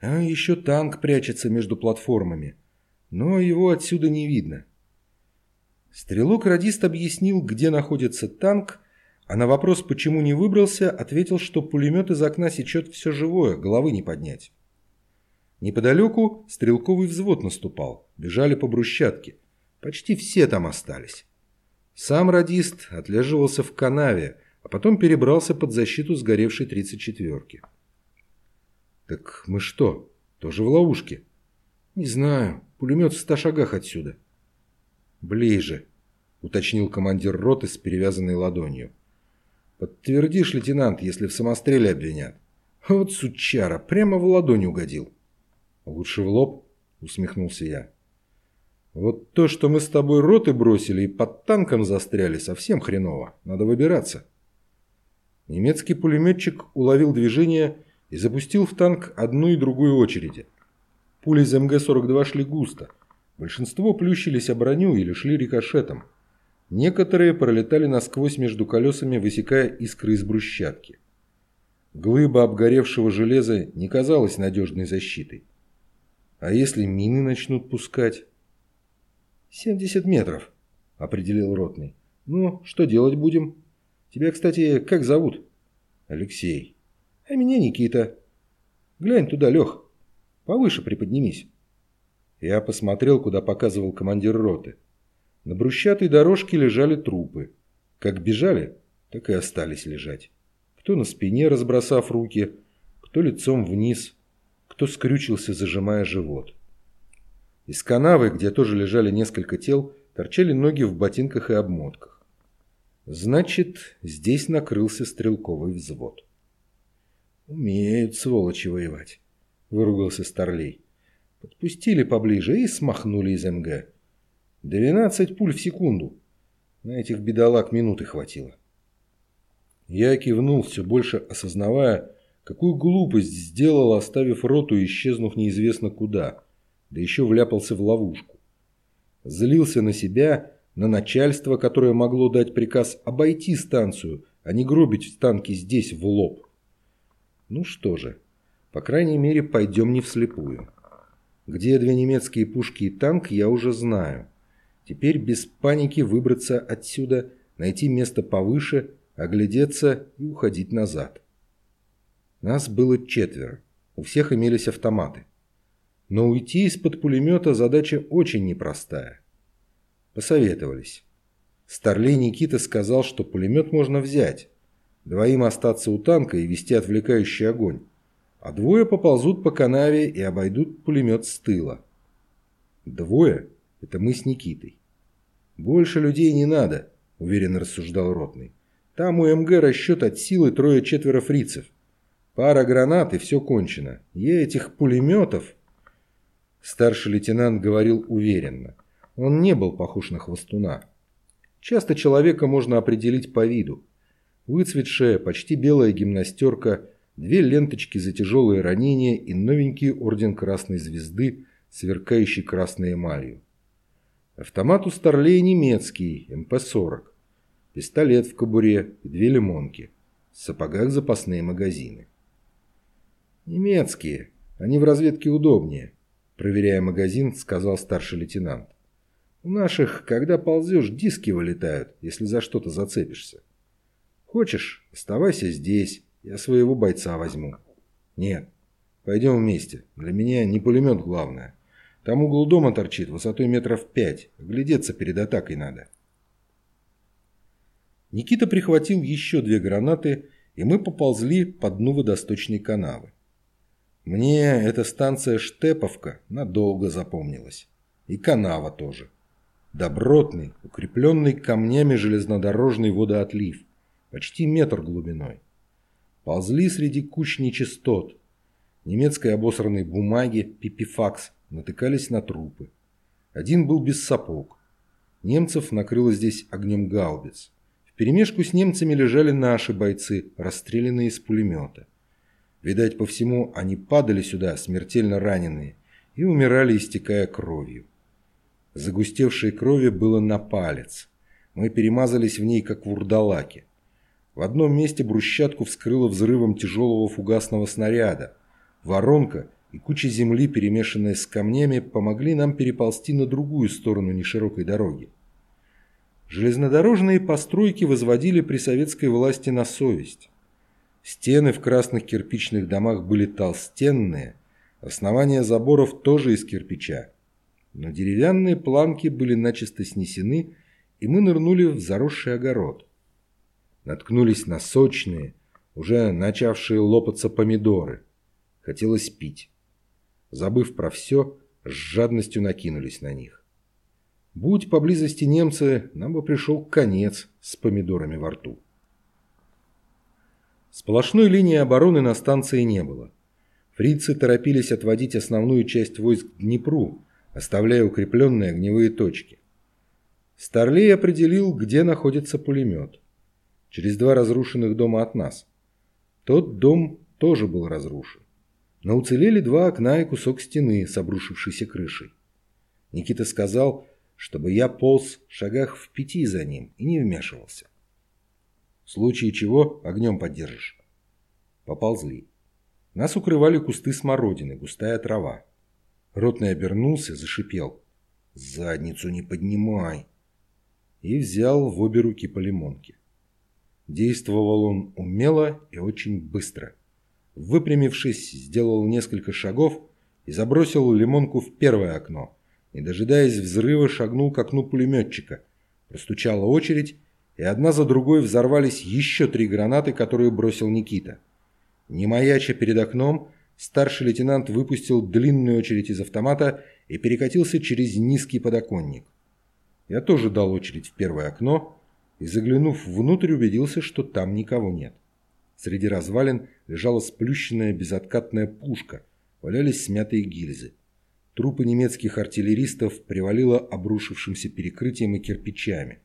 [SPEAKER 1] А еще танк прячется между платформами, но его отсюда не видно. Стрелок-радист объяснил, где находится танк, а на вопрос, почему не выбрался, ответил, что пулемет из окна сечет все живое, головы не поднять. Неподалеку стрелковый взвод наступал, бежали по брусчатке. Почти все там остались. Сам радист отлеживался в канаве, а потом перебрался под защиту сгоревшей 34-ки. «Так мы что, тоже в ловушке?» «Не знаю. Пулемет в ста шагах отсюда». «Ближе», — уточнил командир роты с перевязанной ладонью. «Подтвердишь, лейтенант, если в самостреле обвинят?» «Вот сучара, прямо в ладонь угодил». «Лучше в лоб?» – усмехнулся я. «Вот то, что мы с тобой роты бросили и под танком застряли, совсем хреново. Надо выбираться». Немецкий пулеметчик уловил движение и запустил в танк одну и другую очереди. Пули из МГ-42 шли густо. Большинство плющились о броню или шли рикошетом. Некоторые пролетали насквозь между колесами, высекая искры из брусчатки. Глыба обгоревшего железа не казалась надежной защитой. А если мины начнут пускать? «Семьдесят метров», — определил ротный. «Ну, что делать будем? Тебя, кстати, как зовут?» «Алексей». «А меня Никита. Глянь туда, Лех. Повыше приподнимись». Я посмотрел, куда показывал командир роты. На брусчатой дорожке лежали трупы. Как бежали?
[SPEAKER 2] так и остались лежать. Кто на спине, разбросав руки, кто лицом вниз, кто скрючился, зажимая живот. Из канавы, где тоже лежали несколько тел, торчали ноги в ботинках и обмотках. Значит, здесь накрылся стрелковый взвод. «Умеют, сволочи, воевать», — выругался Старлей. Подпустили поближе и смахнули из МГ. Двенадцать пуль в секунду. На этих бедолаг минуты хватило. Я кивнул, все больше осознавая, какую глупость сделал, оставив роту и исчезнув неизвестно куда, да еще вляпался в ловушку. Злился на себя, на начальство, которое могло дать приказ обойти станцию, а не гробить танки здесь в лоб. Ну что же, по крайней мере, пойдем не вслепую. Где две немецкие пушки и танк, я уже знаю. Теперь без паники выбраться отсюда, найти место повыше, оглядеться и уходить назад. Нас было четверо. У всех имелись автоматы. Но уйти из-под пулемета задача очень непростая. Посоветовались. Старлей Никита сказал, что пулемет можно взять. Двоим остаться у танка и вести отвлекающий огонь а двое поползут по канаве и обойдут пулемет с тыла. Двое – это мы с Никитой. Больше людей не надо, уверенно рассуждал Ротный. Там у МГ расчет от силы трое-четверо фрицев. Пара гранат и все кончено. Я этих пулеметов... Старший лейтенант говорил уверенно. Он не был похож на хвостуна. Часто человека можно определить по виду. Выцветшая, почти белая гимнастерка – две ленточки за тяжелые ранения и новенький орден Красной Звезды, сверкающий красной эмалью. Автомат у Старлея немецкий, МП-40. Пистолет в кобуре и две лимонки. В сапогах запасные магазины. «Немецкие. Они в разведке удобнее», – проверяя магазин, сказал старший лейтенант. «У наших, когда ползешь, диски вылетают, если за что-то зацепишься. Хочешь, оставайся здесь, я своего бойца возьму. Нет. Пойдем вместе. Для меня не пулемет главное. Там угол дома торчит, высотой метров пять. Глядеться перед атакой надо. Никита прихватил еще две гранаты, и мы поползли по дну водосточной канавы. Мне эта станция Штеповка надолго запомнилась. И канава тоже. Добротный, укрепленный камнями железнодорожный водоотлив. Почти метр глубиной. Ползли среди куч нечистот. Немецкой обосранной бумаги, пипифакс, натыкались на трупы. Один был без сапог. Немцев накрыло здесь огнем гаубиц. Вперемешку с немцами лежали наши бойцы, расстрелянные из пулемета. Видать, по всему, они падали сюда, смертельно раненые, и умирали, истекая кровью. Загустевшей крови было на палец. Мы перемазались в ней, как в урдалаке. В одном месте брусчатку вскрыло взрывом тяжелого фугасного снаряда. Воронка и куча земли, перемешанная с камнями, помогли нам переползти на другую сторону неширокой дороги. Железнодорожные постройки возводили при советской власти на совесть. Стены в красных кирпичных домах были толстенные, основания заборов тоже из кирпича. Но деревянные планки были начисто снесены, и мы нырнули в заросший огород наткнулись на сочные, уже начавшие лопаться помидоры. Хотелось пить. Забыв про все, с жадностью накинулись на них. Будь поблизости немцы, нам бы пришел конец с помидорами во рту. Сплошной линии обороны на станции не было. Фрицы торопились отводить основную часть войск к Днепру, оставляя укрепленные огневые точки. Старлей определил, где находится пулемет через два разрушенных дома от нас. Тот дом тоже был разрушен. Но уцелели два окна и кусок стены с обрушившейся крышей. Никита сказал, чтобы я полз в шагах в пяти за ним и не вмешивался. В случае чего огнем поддержишь. Поползли. Нас укрывали кусты смородины, густая трава. Ротный обернулся, зашипел. «Задницу не поднимай!» И взял в обе руки по лимонке. Действовал он умело и очень быстро. Выпрямившись, сделал несколько шагов и забросил лимонку в первое окно. Не дожидаясь взрыва, шагнул к окну пулеметчика. Простучала очередь, и одна за другой взорвались еще три гранаты, которые бросил Никита. Не маяча перед окном, старший лейтенант выпустил длинную очередь из автомата и перекатился через низкий подоконник. Я тоже дал очередь в первое окно и, заглянув внутрь, убедился, что там никого нет. Среди развалин лежала сплющенная безоткатная пушка, валялись смятые гильзы. Трупы немецких артиллеристов привалило обрушившимся перекрытием и кирпичами.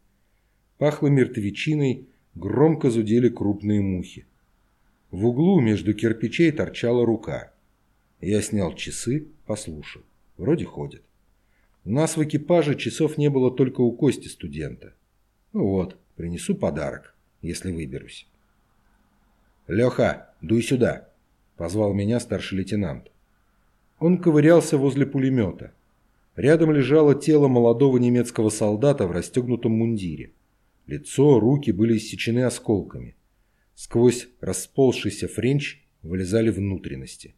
[SPEAKER 2] Пахло мертвечиной, громко зудели крупные мухи. В углу между кирпичей торчала рука. Я снял часы, послушал. Вроде ходит. У нас в экипаже часов не было только у Кости студента. Ну вот, принесу подарок, если выберусь. «Леха, дуй сюда!» – позвал меня старший лейтенант. Он ковырялся возле пулемета. Рядом лежало тело молодого немецкого солдата в расстегнутом мундире. Лицо, руки были иссечены осколками. Сквозь расползшийся френч вылезали внутренности.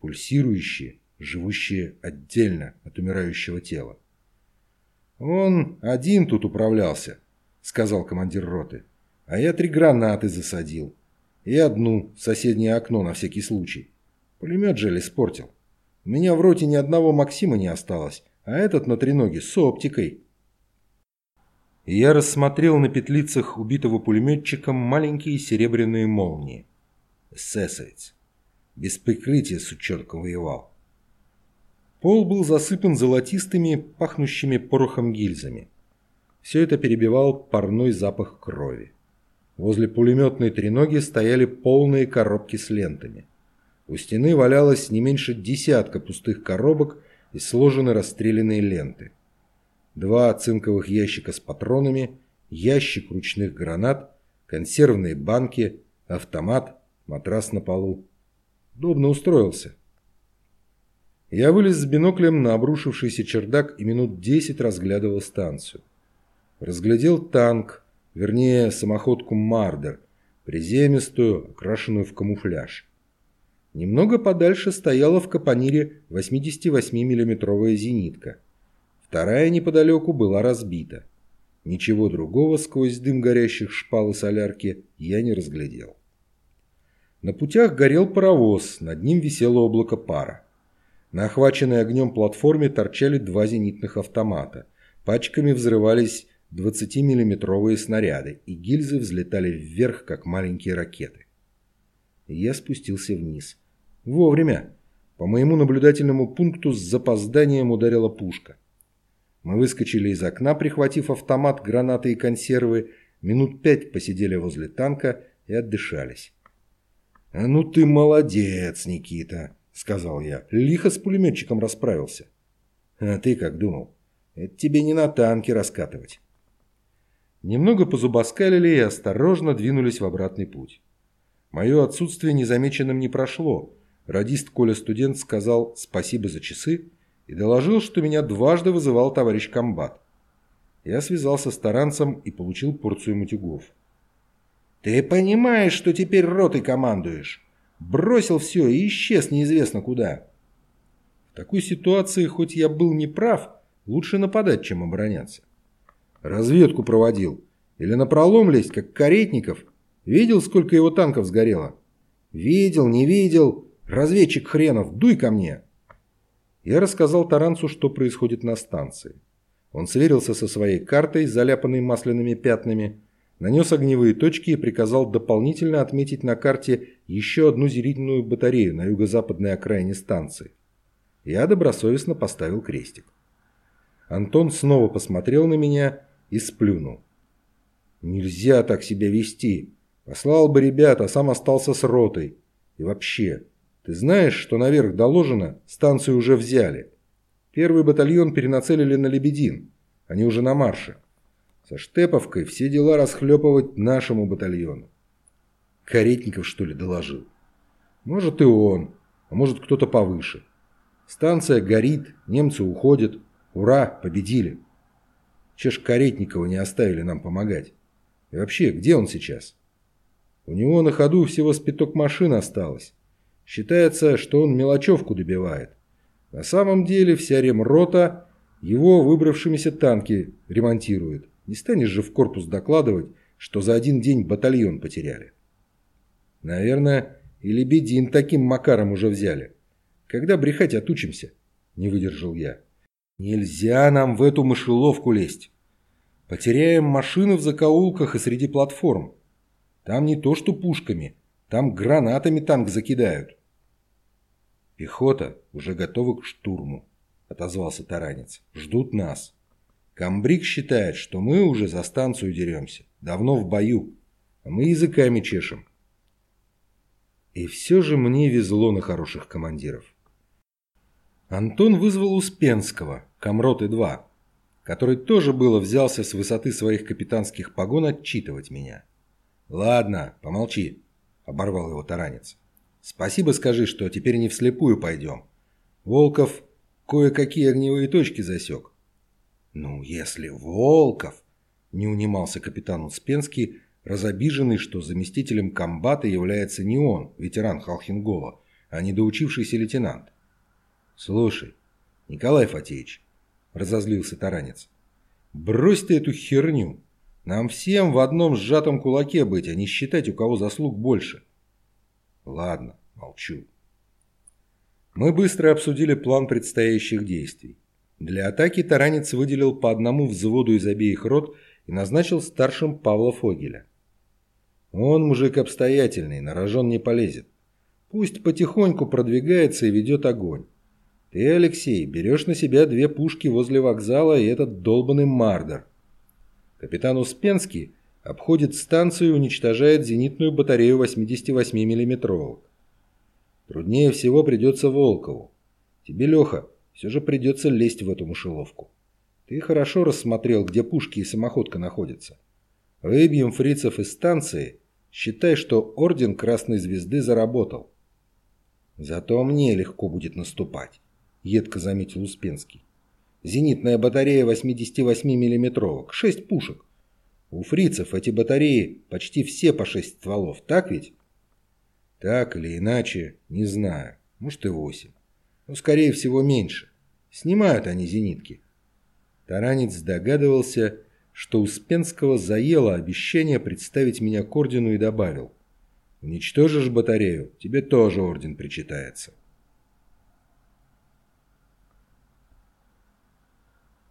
[SPEAKER 2] Пульсирующие, живущие отдельно от умирающего тела. «Он один тут управлялся», — сказал командир роты. «А я три гранаты засадил. И одну в соседнее окно на всякий случай. Пулемет Жель испортил. У меня в роте ни одного Максима не осталось, а этот на треноге с оптикой» и я рассмотрел на петлицах убитого пулеметчиком маленькие серебряные молнии. Эсэсовец. Без прикрытия сучонка воевал. Пол был засыпан золотистыми, пахнущими порохом гильзами. Все это перебивал парной запах крови. Возле пулеметной треноги стояли полные коробки с лентами. У стены валялось не меньше десятка пустых коробок и сложены расстрелянные ленты два цинковых ящика с патронами, ящик ручных гранат, консервные банки, автомат, матрас на полу. Удобно устроился. Я вылез с биноклем на обрушившийся чердак и минут десять разглядывал станцию. Разглядел танк, вернее самоходку «Мардер», приземистую, окрашенную в камуфляж. Немного подальше стояла в капонире 88 миллиметровая зенитка – Вторая неподалеку была разбита. Ничего другого сквозь дым горящих шпал и солярки я не разглядел. На путях горел паровоз, над ним висело облако пара. На охваченной огнем платформе торчали два зенитных автомата. Пачками взрывались 20-миллиметровые снаряды, и гильзы взлетали вверх, как маленькие ракеты. я спустился вниз. Вовремя. По моему наблюдательному пункту с запозданием ударила пушка. Мы выскочили из окна, прихватив автомат, гранаты и консервы, минут пять посидели возле танка и отдышались. «А ну ты молодец, Никита!» — сказал я. «Лихо с пулеметчиком расправился». «А ты как думал? Это тебе не на танке раскатывать». Немного позубоскалили и осторожно двинулись в обратный путь. Мое отсутствие незамеченным не прошло. Радист Коля-студент сказал «спасибо за часы» и доложил, что меня дважды вызывал товарищ комбат. Я связался с таранцем и получил порцию матюгов. «Ты понимаешь, что теперь ротой командуешь? Бросил все и исчез неизвестно куда». В такой ситуации, хоть я был неправ, лучше нападать, чем обороняться. Разведку проводил. Или напролом лезть, как Каретников. Видел, сколько его танков сгорело? Видел, не видел. Разведчик хренов, дуй ко мне. Я рассказал Таранцу, что происходит на станции. Он сверился со своей картой, заляпанной масляными пятнами, нанес огневые точки и приказал дополнительно отметить на карте еще одну зрительную батарею на юго-западной окраине станции. Я добросовестно поставил крестик. Антон снова посмотрел на меня и сплюнул. «Нельзя так себя вести. Послал бы ребят, а сам остался с ротой. И вообще, ты знаешь, что наверх доложено, станцию уже взяли. Первый батальон перенацелили на Лебедин. Они уже на марше. Со Штеповкой все дела расхлепывать нашему батальону. Каретников, что ли, доложил? Может и он, а может кто-то повыше. Станция горит, немцы уходят. Ура, победили. Чеш Каретникова не оставили нам помогать. И вообще, где он сейчас? У него на ходу всего спиток машин осталось. Считается, что он мелочевку добивает. На самом деле вся ремрота его выбравшимися танки ремонтирует. Не станешь же в корпус докладывать, что за один день батальон потеряли. Наверное, и Лебедин таким макаром уже взяли. Когда брехать отучимся? Не выдержал я. Нельзя нам в эту мышеловку лезть. Потеряем машины в закоулках и среди платформ. Там не то что пушками, там гранатами танк закидают. Пехота уже готова к штурму, отозвался Таранец. Ждут нас. Камбрик считает, что мы уже за станцию деремся. Давно в бою. А мы языками чешем. И все же мне везло на хороших командиров. Антон вызвал Успенского, Комроты-2, который тоже было взялся с высоты своих капитанских погон отчитывать меня. «Ладно, помолчи», — оборвал его таранец. «Спасибо скажи, что теперь не вслепую пойдем. Волков кое-какие огневые точки засек». «Ну, если Волков...» — не унимался капитан Успенский, разобиженный, что заместителем комбата является не он, ветеран Халхингола, а недоучившийся лейтенант. «Слушай, Николай Фатеевич», — разозлился Таранец, — «брось ты эту херню. Нам всем в одном сжатом кулаке быть, а не считать, у кого заслуг больше». «Ладно, молчу». Мы быстро обсудили план предстоящих действий. Для атаки Таранец выделил по одному взводу из обеих рот и назначил старшим Павла Фогеля. Он мужик обстоятельный, на рожон не полезет. Пусть потихоньку продвигается и ведет огонь. Ты, Алексей, берешь на себя две пушки возле вокзала и этот долбанный Мардер. Капитан Успенский обходит станцию и уничтожает зенитную батарею 88 миллиметровок. Труднее всего придется Волкову. Тебе, Леха, все же придется лезть в эту мышеловку. Ты хорошо рассмотрел, где пушки и самоходка находятся. Выбьем фрицев из станции, считай, что Орден Красной Звезды заработал. Зато мне легко будет наступать едко заметил Успенский. Зенитная батарея 88 миллиметровок, 6 пушек. У фрицев эти батареи почти все по 6 стволов, так ведь? Так или иначе, не знаю. Может и 8. Но скорее всего меньше. Снимают они зенитки. Таранец догадывался, что Успенского заело обещание представить меня к ордену и добавил. «Уничтожишь батарею, тебе тоже орден причитается».